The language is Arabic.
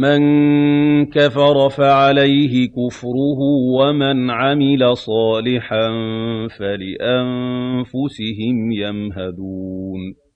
مَن كَفَرَ فَعَلَيْهِ كُفْرُهُ ۖ وَمَنْ عَمِلَ صَالِحًا فَلِأَنفُسِهِمْ يَمْهَدُونَ.